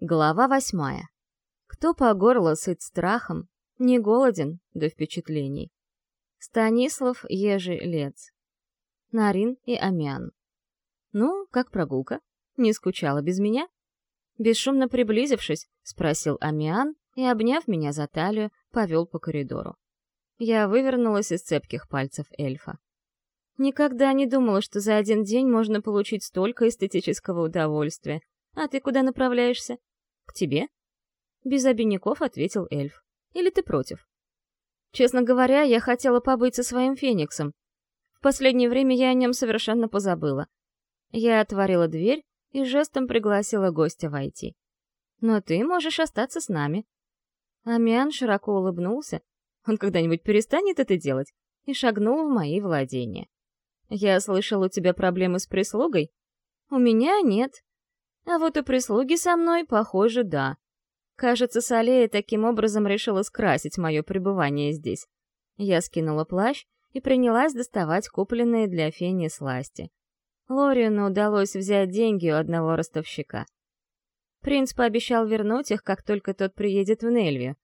Глава восьмая. Кто по горло сыт страхом, не голоден до впечатлений. Станислав Ежелец. Нарин и Амян. «Ну, как прогулка? Не скучала без меня?» Бесшумно приблизившись, спросил Амиан и, обняв меня за талию, повел по коридору. Я вывернулась из цепких пальцев эльфа. Никогда не думала, что за один день можно получить столько эстетического удовольствия. А ты куда направляешься? К тебе? Без обиняков ответил эльф. Или ты против? Честно говоря, я хотела побыть со своим фениксом. В последнее время я о нем совершенно позабыла. Я отворила дверь и жестом пригласила гостя войти. Но ты можешь остаться с нами. Амиан широко улыбнулся. Он когда-нибудь перестанет это делать? И шагнул в мои владения. Я слышал, у тебя проблемы с прислугой? У меня нет. А вот у прислуги со мной, похоже, да. Кажется, Салея таким образом решила скрасить мое пребывание здесь. Я скинула плащ и принялась доставать купленные для Фени сласти. Лорину удалось взять деньги у одного ростовщика. Принц пообещал вернуть их, как только тот приедет в Нельвию.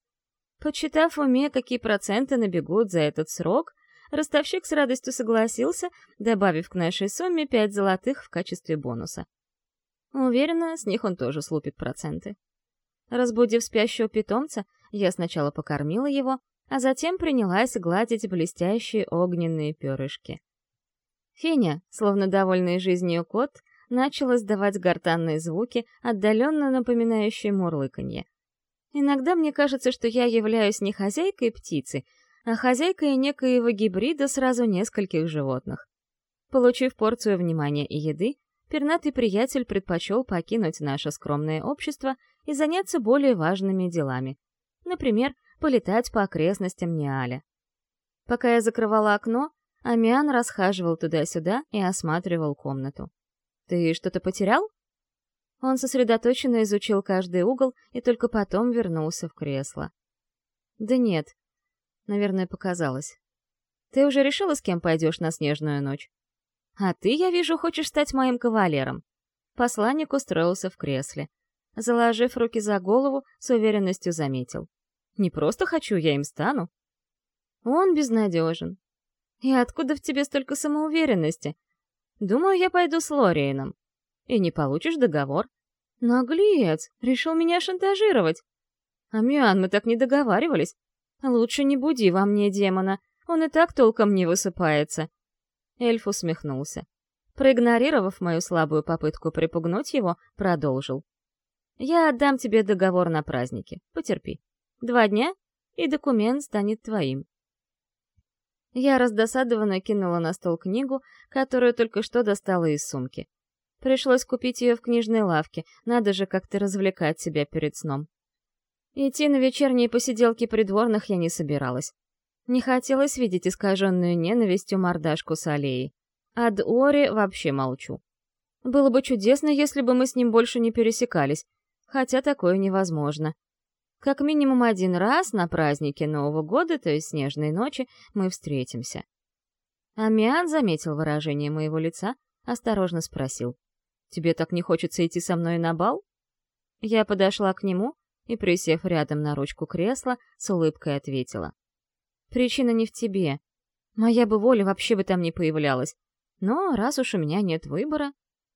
Подсчитав в уме, какие проценты набегут за этот срок, ростовщик с радостью согласился, добавив к нашей сумме пять золотых в качестве бонуса. Уверена, с них он тоже слупит проценты. Разбудив спящего питомца, я сначала покормила его, а затем принялась гладить блестящие огненные перышки. Феня, словно довольный жизнью кот, начал издавать гортанные звуки, отдаленно напоминающие мурлыканье. Иногда мне кажется, что я являюсь не хозяйкой птицы, а хозяйкой некоего гибрида сразу нескольких животных. Получив порцию внимания и еды, пернатый приятель предпочел покинуть наше скромное общество и заняться более важными делами. Например, полетать по окрестностям Ниаля. Пока я закрывала окно, Амиан расхаживал туда-сюда и осматривал комнату. «Ты что-то потерял?» Он сосредоточенно изучил каждый угол и только потом вернулся в кресло. «Да нет, Наверное, показалось. Ты уже решила, с кем пойдешь на снежную ночь? А ты, я вижу, хочешь стать моим кавалером. Посланник устроился в кресле. Заложив руки за голову, с уверенностью заметил. Не просто хочу, я им стану. Он безнадежен. И откуда в тебе столько самоуверенности? Думаю, я пойду с Лориеном. И не получишь договор. Наглец, решил меня шантажировать. Амиан, мы так не договаривались. «Лучше не буди во мне демона, он и так толком не высыпается». Эльф усмехнулся. Проигнорировав мою слабую попытку припугнуть его, продолжил. «Я отдам тебе договор на празднике, потерпи. Два дня, и документ станет твоим». Я раздосадованно кинула на стол книгу, которую только что достала из сумки. Пришлось купить ее в книжной лавке, надо же как-то развлекать себя перед сном. Идти на вечерние посиделки придворных я не собиралась. Не хотелось видеть искаженную ненавистью мордашку с аллеей. Ори вообще молчу. Было бы чудесно, если бы мы с ним больше не пересекались, хотя такое невозможно. Как минимум один раз на празднике Нового года, то есть снежной ночи, мы встретимся. Амиан заметил выражение моего лица, осторожно спросил. «Тебе так не хочется идти со мной на бал?» Я подошла к нему, и, присев рядом на ручку кресла, с улыбкой ответила. «Причина не в тебе. Моя бы воля вообще бы там не появлялась. Но раз уж у меня нет выбора...»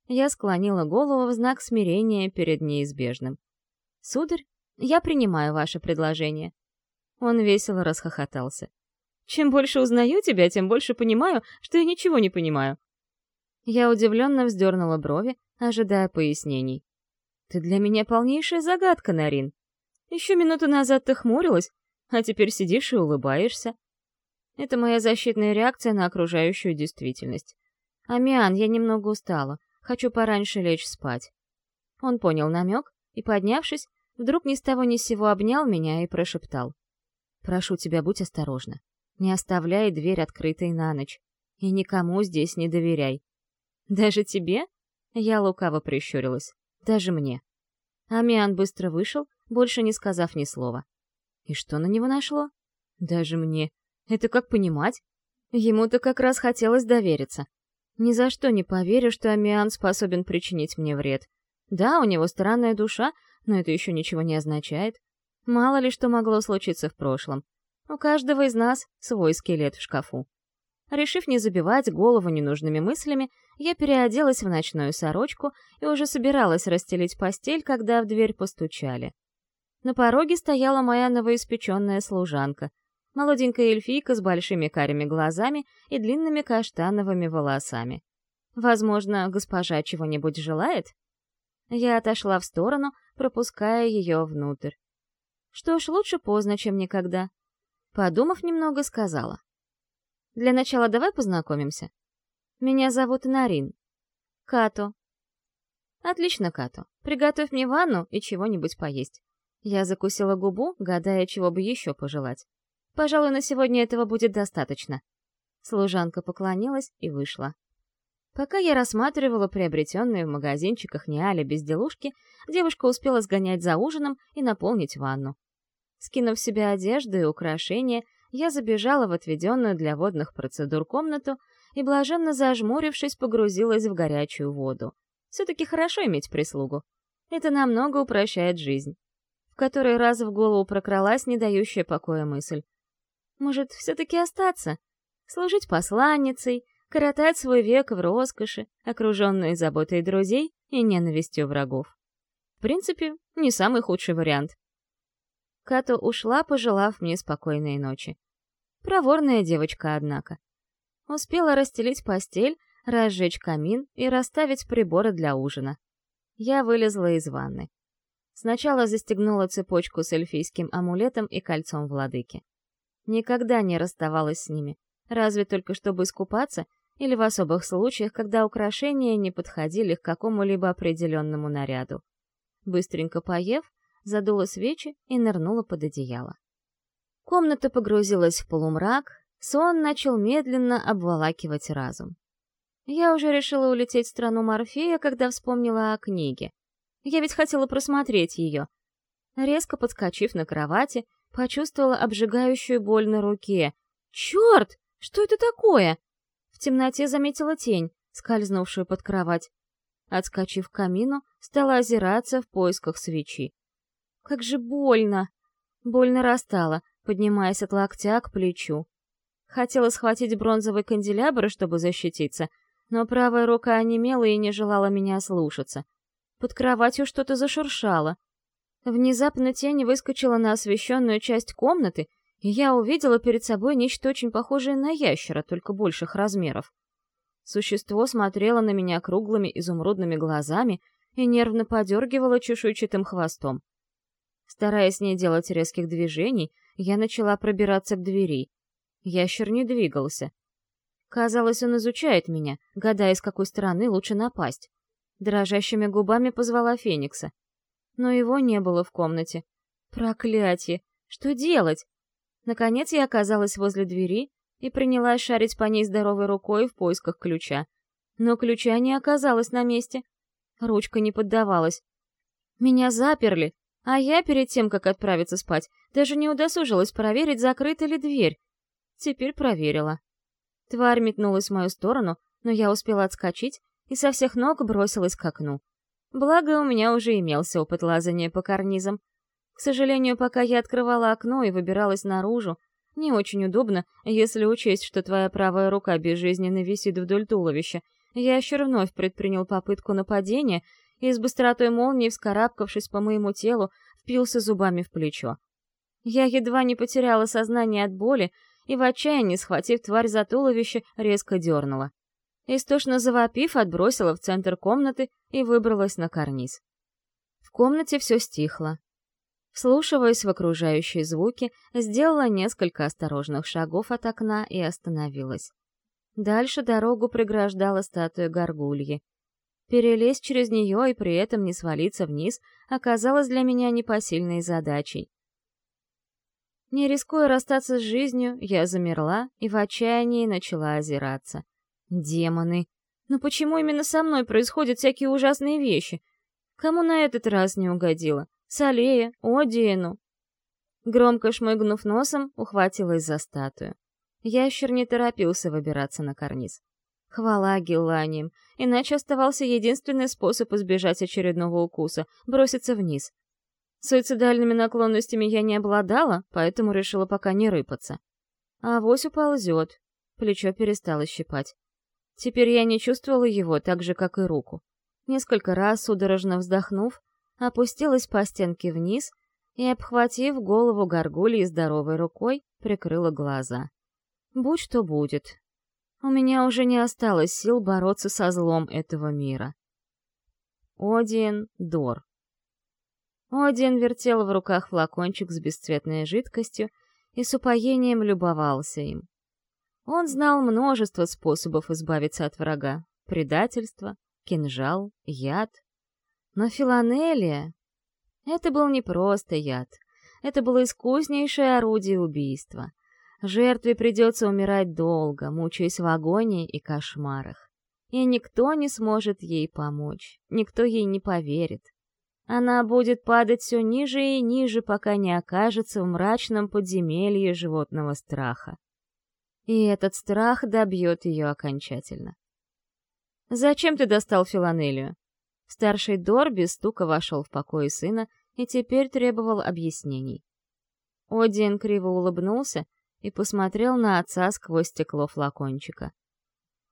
Я склонила голову в знак смирения перед неизбежным. «Сударь, я принимаю ваше предложение». Он весело расхохотался. «Чем больше узнаю тебя, тем больше понимаю, что я ничего не понимаю». Я удивленно вздернула брови, ожидая пояснений. «Ты для меня полнейшая загадка, Нарин. Еще минуту назад ты хмурилась, а теперь сидишь и улыбаешься. Это моя защитная реакция на окружающую действительность. Амиан, я немного устала, хочу пораньше лечь спать. Он понял намек и, поднявшись, вдруг ни с того ни с сего обнял меня и прошептал. «Прошу тебя, будь осторожна. Не оставляй дверь открытой на ночь. И никому здесь не доверяй. Даже тебе?» Я лукаво прищурилась. «Даже мне». Амиан быстро вышел, больше не сказав ни слова. И что на него нашло? Даже мне. Это как понимать? Ему-то как раз хотелось довериться. Ни за что не поверю, что Амиан способен причинить мне вред. Да, у него странная душа, Но это еще ничего не означает. Мало ли что могло случиться в прошлом. У каждого из нас свой скелет в шкафу. Решив не забивать голову ненужными мыслями, я переоделась в ночную сорочку и уже собиралась расстелить постель, когда в дверь постучали. На пороге стояла моя новоиспеченная служанка, молоденькая эльфийка с большими карими глазами и длинными каштановыми волосами. Возможно, госпожа чего-нибудь желает? Я отошла в сторону, пропуская ее внутрь. Что ж, лучше поздно, чем никогда. Подумав немного, сказала. Для начала давай познакомимся. Меня зовут Нарин. Като. Отлично, Като. Приготовь мне ванну и чего-нибудь поесть. Я закусила губу, гадая, чего бы еще пожелать. Пожалуй, на сегодня этого будет достаточно. Служанка поклонилась и вышла. Пока я рассматривала приобретенные в магазинчиках Ниаля безделушки, девушка успела сгонять за ужином и наполнить ванну. Скинув себе одежду и украшения, я забежала в отведенную для водных процедур комнату и, блаженно зажмурившись, погрузилась в горячую воду. Все-таки хорошо иметь прислугу. Это намного упрощает жизнь. В который раз в голову прокралась не дающая покоя мысль. Может, все-таки остаться? Служить посланницей, коротать свой век в роскоши, окруженной заботой друзей и ненавистью врагов. В принципе, не самый худший вариант. Като ушла, пожелав мне спокойной ночи. Проворная девочка, однако. Успела расстелить постель, разжечь камин и расставить приборы для ужина. Я вылезла из ванны. Сначала застегнула цепочку с эльфийским амулетом и кольцом владыки. Никогда не расставалась с ними, разве только чтобы искупаться или в особых случаях, когда украшения не подходили к какому-либо определенному наряду. Быстренько поев, задула свечи и нырнула под одеяло. Комната погрузилась в полумрак, сон начал медленно обволакивать разум. Я уже решила улететь в страну Морфея, когда вспомнила о книге. Я ведь хотела просмотреть ее. Резко подскочив на кровати, почувствовала обжигающую боль на руке. «Черт! Что это такое?» В темноте заметила тень, скользнувшую под кровать. Отскочив к камину, стала озираться в поисках свечи. Как же больно! Боль нарастала, поднимаясь от локтя к плечу. Хотела схватить бронзовый канделябр, чтобы защититься, но правая рука онемела и не желала меня слушаться. Под кроватью что-то зашуршало. Внезапно тень выскочила на освещенную часть комнаты, и я увидела перед собой нечто очень похожее на ящера, только больших размеров. Существо смотрело на меня круглыми изумрудными глазами и нервно подергивало чешуйчатым хвостом. Стараясь не делать резких движений, я начала пробираться к двери. Ящер не двигался. Казалось, он изучает меня, гадая, с какой стороны лучше напасть. Дрожащими губами позвала Феникса. Но его не было в комнате. Проклятье! Что делать? Наконец я оказалась возле двери и принялась шарить по ней здоровой рукой в поисках ключа. Но ключа не оказалось на месте. Ручка не поддавалась. Меня заперли, а я перед тем, как отправиться спать, даже не удосужилась проверить, закрыта ли дверь. Теперь проверила. Тварь метнулась в мою сторону, но я успела отскочить и со всех ног бросилась к окну. Благо, у меня уже имелся опыт лазания по карнизам. К сожалению, пока я открывала окно и выбиралась наружу, не очень удобно, если учесть, что твоя правая рука безжизненно висит вдоль туловища. Ящер вновь предпринял попытку нападения и с быстротой молнии, вскарабкавшись по моему телу, впился зубами в плечо. Я едва не потеряла сознание от боли и в отчаянии, схватив тварь за туловище, резко дернула. Истошно завопив, отбросила в центр комнаты и выбралась на карниз. В комнате все стихло. Вслушиваясь в окружающие звуки, сделала несколько осторожных шагов от окна и остановилась. Дальше дорогу преграждала статуя горгульи. Перелезть через нее и при этом не свалиться вниз оказалось для меня непосильной задачей. Не рискуя расстаться с жизнью, я замерла и в отчаянии начала озираться. Демоны! Но почему именно со мной происходят всякие ужасные вещи? Кому на этот раз не угодило? Салея, Одиену. Громко шмыгнув носом, ухватилась за статую. Ящер не торопился выбираться на карниз. Хвала Гелланиям, иначе оставался единственный способ избежать очередного укуса — броситься вниз. Суицидальными наклонностями я не обладала, поэтому решила пока не рыпаться. А авось уползет. Плечо перестало щипать. Теперь я не чувствовала его так же, как и руку. Несколько раз, судорожно вздохнув, опустилась по стенке вниз и, обхватив голову горгульи здоровой рукой, прикрыла глаза. Будь что будет. У меня уже не осталось сил бороться со злом этого мира. Один Дор. Один вертел в руках флакончик с бесцветной жидкостью и с упоением любовался им. Он знал множество способов избавиться от врага. Предательство, кинжал, яд. Но филанелия... Это был не просто яд. Это было искуснейшее орудие убийства. Жертве придется умирать долго, мучаясь в агонии и кошмарах. И никто не сможет ей помочь, никто ей не поверит. Она будет падать все ниже и ниже, пока не окажется в мрачном подземелье животного страха. И этот страх добьет ее окончательно. «Зачем ты достал Филанелию?» Старший Дор без стука вошел в покой сына и теперь требовал объяснений. Один криво улыбнулся и посмотрел на отца сквозь стекло флакончика.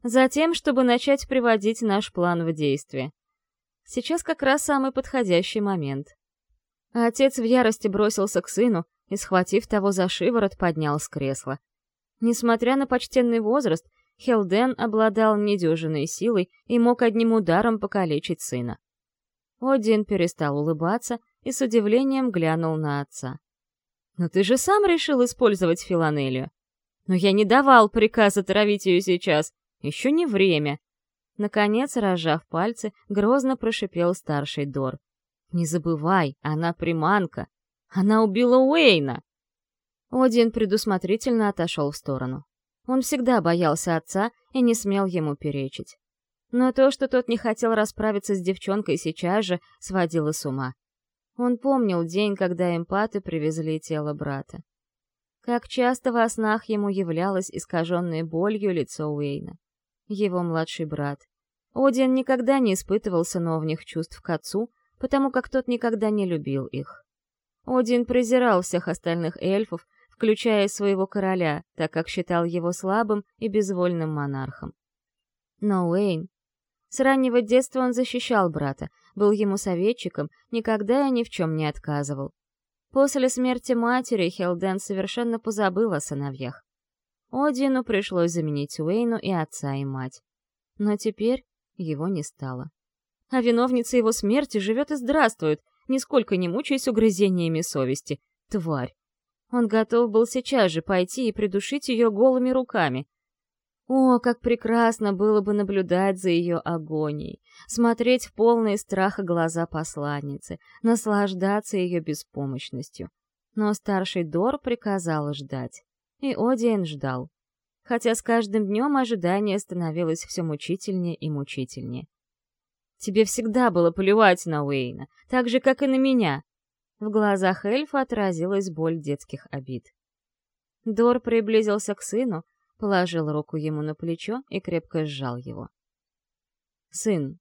«Затем, чтобы начать приводить наш план в действие. Сейчас как раз самый подходящий момент». Отец в ярости бросился к сыну и, схватив того за шиворот, поднял с кресла. Несмотря на почтенный возраст, Хелден обладал недюжиной силой и мог одним ударом покалечить сына. Один перестал улыбаться и с удивлением глянул на отца. «Но ты же сам решил использовать Филанелию. Но я не давал приказа травить ее сейчас. Еще не время». Наконец, разжав пальцы, грозно прошипел старший Дор. «Не забывай, она приманка. Она убила Уэйна!» Один предусмотрительно отошел в сторону. Он всегда боялся отца и не смел ему перечить. Но то, что тот не хотел расправиться с девчонкой сейчас же, сводило с ума. Он помнил день, когда эмпаты привезли тело брата. Как часто во снах ему являлось искаженное болью лицо Уэйна. Его младший брат. Один никогда не испытывал сыновних чувств к отцу, потому как тот никогда не любил их. Один презирал всех остальных эльфов включая своего короля, так как считал его слабым и безвольным монархом. Но Уэйн... С раннего детства он защищал брата, был ему советчиком, никогда и ни в чем не отказывал. После смерти матери Хелден совершенно позабыл о сыновьях. Одину пришлось заменить Уэйну и отца, и мать. Но теперь его не стало. А виновница его смерти живет и здравствует, нисколько не мучаясь угрызениями совести. Тварь! Он готов был сейчас же пойти и придушить ее голыми руками. О, как прекрасно было бы наблюдать за ее агонией, смотреть в полные страха глаза посланницы, наслаждаться ее беспомощностью. Но старший Дор приказал ждать. И Одиен ждал. Хотя с каждым днем ожидание становилось все мучительнее и мучительнее. «Тебе всегда было плевать на Уэйна, так же, как и на меня», в глазах эльфа отразилась боль детских обид. Дор приблизился к сыну, положил руку ему на плечо и крепко сжал его. «Сын,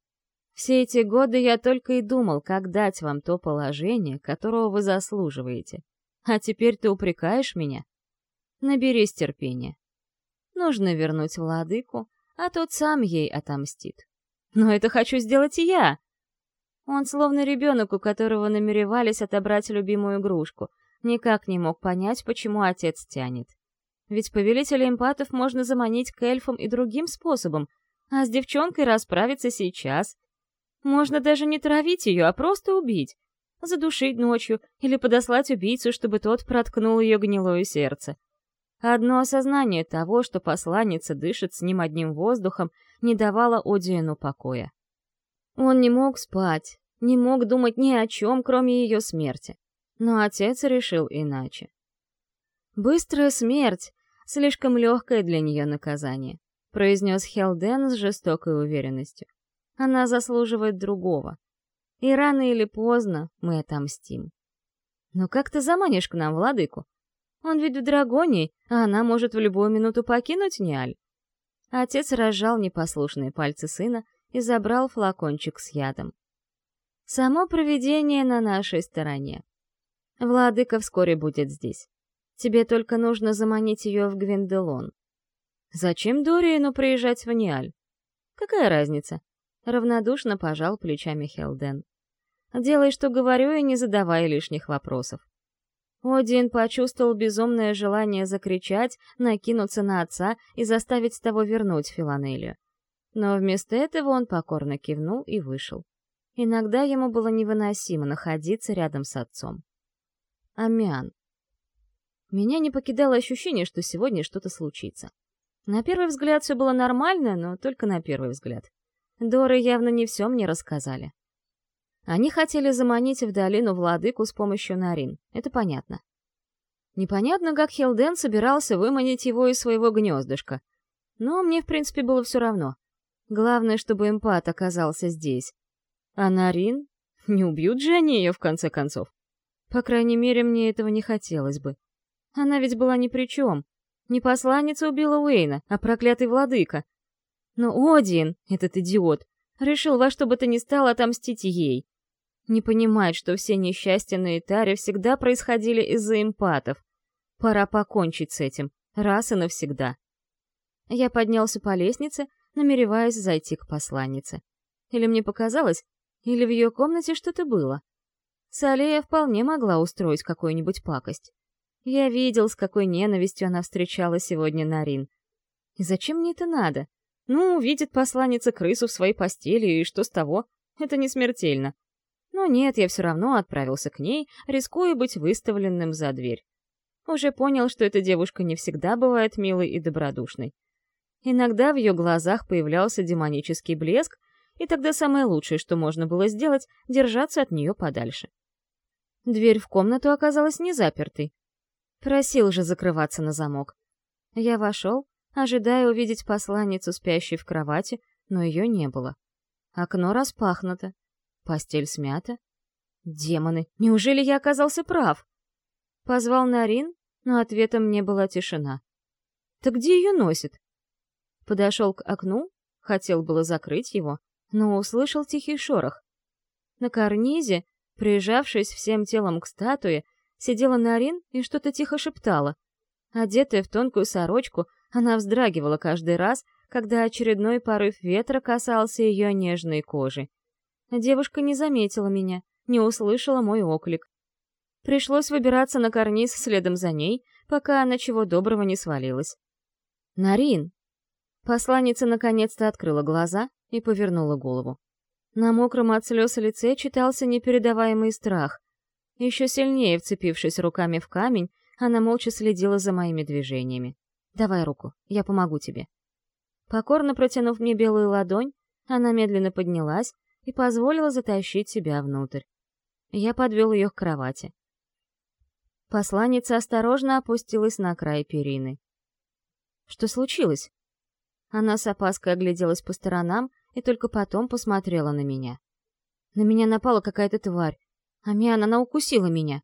все эти годы я только и думал, как дать вам то положение, которого вы заслуживаете. А теперь ты упрекаешь меня? Наберись терпения. Нужно вернуть владыку, а тот сам ей отомстит. Но это хочу сделать и я!» Он словно ребенок, у которого намеревались отобрать любимую игрушку, никак не мог понять, почему отец тянет. Ведь повелителя эмпатов можно заманить к эльфам и другим способом, а с девчонкой расправиться сейчас. Можно даже не травить ее, а просто убить. Задушить ночью или подослать убийцу, чтобы тот проткнул ее гнилое сердце. Одно осознание того, что посланница дышит с ним одним воздухом, не давало Одиену покоя. Он не мог спать, не мог думать ни о чем, кроме ее смерти. Но отец решил иначе. «Быстрая смерть — слишком легкое для нее наказание», — произнес Хелден с жестокой уверенностью. «Она заслуживает другого. И рано или поздно мы отомстим». «Но как ты заманишь к нам владыку? Он ведь в Драгонии, а она может в любую минуту покинуть Ниаль». Отец разжал непослушные пальцы сына и забрал флакончик с ядом. Само провидение на нашей стороне. Владыка вскоре будет здесь. Тебе только нужно заманить ее в Гвинделон. Зачем Дориену приезжать в Ниаль? Какая разница? Равнодушно пожал плечами Хелден. Делай, что говорю, и не задавай лишних вопросов. Один почувствовал безумное желание закричать, накинуться на отца и заставить того вернуть Филанелию. Но вместо этого он покорно кивнул и вышел. Иногда ему было невыносимо находиться рядом с отцом. Амиан. Меня не покидало ощущение, что сегодня что-то случится. На первый взгляд все было нормально, но только на первый взгляд. Доры явно не все мне рассказали. Они хотели заманить в долину владыку с помощью Нарин, это понятно. Непонятно, как Хелден собирался выманить его из своего гнездышка. Но мне, в принципе, было все равно. Главное, чтобы эмпат оказался здесь. А Нарин? Не убьют же они ее, в конце концов. По крайней мере, мне этого не хотелось бы. Она ведь была ни при чем. Не посланница убила Уэйна, а проклятый владыка. Но Один, этот идиот, решил во что бы то ни стало отомстить ей. Не понимает, что все несчастья на Итаре всегда происходили из-за эмпатов. Пора покончить с этим, раз и навсегда. Я поднялся по лестнице, намереваясь зайти к посланнице. Или мне показалось, или в ее комнате что-то было. Салея вполне могла устроить какую-нибудь пакость. Я видел, с какой ненавистью она встречала сегодня Нарин. И зачем мне это надо? Ну, увидит посланница крысу в своей постели, и что с того? Это не смертельно. Но нет, я все равно отправился к ней, рискуя быть выставленным за дверь. Уже понял, что эта девушка не всегда бывает милой и добродушной. Иногда в ее глазах появлялся демонический блеск, и тогда самое лучшее, что можно было сделать, держаться от нее подальше. Дверь в комнату оказалась не запертой. Просил же закрываться на замок. Я вошел, ожидая увидеть посланницу, спящей в кровати, но ее не было. Окно распахнуто. Постель смята. Демоны, неужели я оказался прав? Позвал Нарин, но ответом мне была тишина. Так где ее носит? Подошел к окну, хотел было закрыть его, но услышал тихий шорох. На карнизе, прижавшись всем телом к статуе, сидела Нарин и что-то тихо шептала. Одетая в тонкую сорочку, она вздрагивала каждый раз, когда очередной порыв ветра касался ее нежной кожи. Девушка не заметила меня, не услышала мой оклик. Пришлось выбираться на карниз следом за ней, пока она чего доброго не свалилась. «Нарин!» Посланница наконец-то открыла глаза и повернула голову. На мокром от слез лице читался непередаваемый страх. Еще сильнее вцепившись руками в камень, она молча следила за моими движениями. «Давай руку, я помогу тебе». Покорно протянув мне белую ладонь, она медленно поднялась и позволила затащить себя внутрь. Я подвел ее к кровати. Посланница осторожно опустилась на край перины. «Что случилось?» Она с опаской огляделась по сторонам и только потом посмотрела на меня. На меня напала какая-то тварь. Амиан, она укусила меня.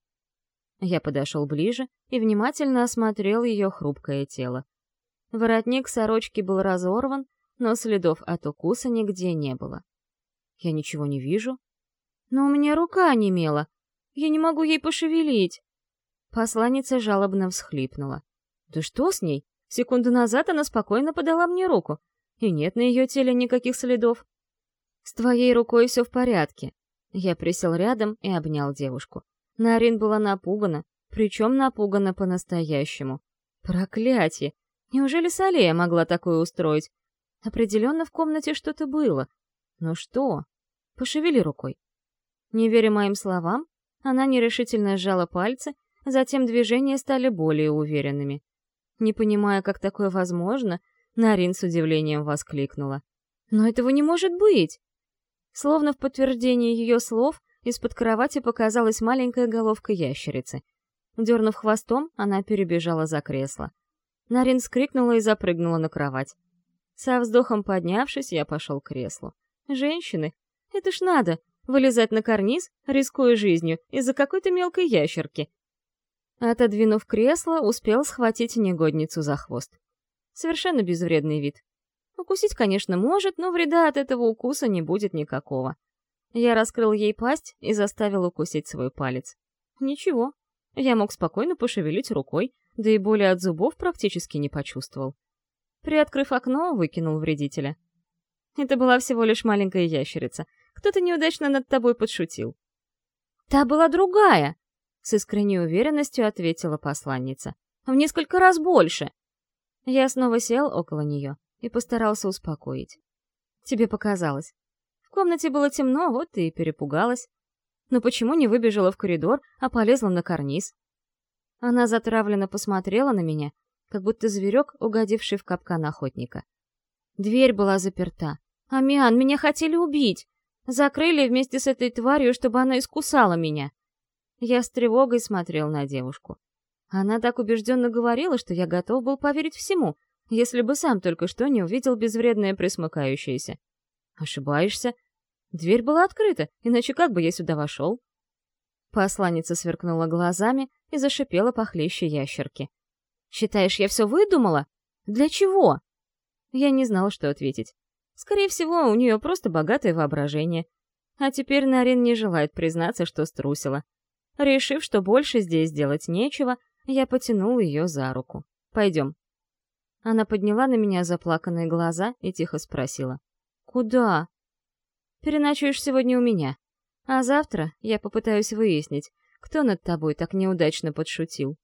Я подошел ближе и внимательно осмотрел ее хрупкое тело. Воротник сорочки был разорван, но следов от укуса нигде не было. Я ничего не вижу. Но у меня рука онемела. Я не могу ей пошевелить. Посланница жалобно всхлипнула. Да что с ней? Секунду назад она спокойно подала мне руку, и нет на ее теле никаких следов. С твоей рукой все в порядке. Я присел рядом и обнял девушку. Нарин была напугана, причем напугана по-настоящему. Проклятие! Неужели Салея могла такое устроить? Определенно в комнате что-то было. Но что? Пошевели рукой. Не веря моим словам, она нерешительно сжала пальцы, затем движения стали более уверенными. Не понимая, как такое возможно, Нарин с удивлением воскликнула. «Но этого не может быть!» Словно в подтверждение ее слов, из-под кровати показалась маленькая головка ящерицы. Дернув хвостом, она перебежала за кресло. Нарин скрикнула и запрыгнула на кровать. Со вздохом поднявшись, я пошел к креслу. Женщины? Это ж надо! Вылезать на карниз, рискуя жизнью, из-за какой-то мелкой ящерки. Отодвинув кресло, успел схватить негодницу за хвост. Совершенно безвредный вид. Укусить, конечно, может, но вреда от этого укуса не будет никакого. Я раскрыл ей пасть и заставил укусить свой палец. Ничего, Я мог спокойно пошевелить рукой, да и боли от зубов практически не почувствовал. Приоткрыв окно, выкинул вредителя. Это была всего лишь маленькая ящерица. Кто-то неудачно над тобой подшутил. «Та была другая!» — с искренней уверенностью ответила посланница. «В несколько раз больше!» Я снова сел около нее и постарался успокоить. «Тебе показалось. В комнате было темно, вот ты и перепугалась. Но почему не выбежала в коридор, а полезла на карниз?» Она затравленно посмотрела на меня, как будто зверек, угодивший в капкан охотника. Дверь была заперта. «Амиан, меня хотели убить! Закрыли вместе с этой тварью, чтобы она искусала меня!» Я с тревогой смотрел на девушку. Она так убежденно говорила, что я готов был поверить всему, если бы сам только что не увидел безвредное присмыкающееся. Ошибаешься. Дверь была открыта, иначе как бы я сюда вошел? Посланница сверкнула глазами и зашипела похлеще ящерки. «Считаешь, я все выдумала? Для чего?» Я не знал, что ответить. Скорее всего, у нее просто богатое воображение. А теперь Нарин не желает признаться, что струсила. Решив, что больше здесь делать нечего, я потянул ее за руку. «Пойдем». Она подняла на меня заплаканные глаза и тихо спросила. «Куда?» «Переночуешь сегодня у меня. А завтра я попытаюсь выяснить, кто над тобой так неудачно подшутил».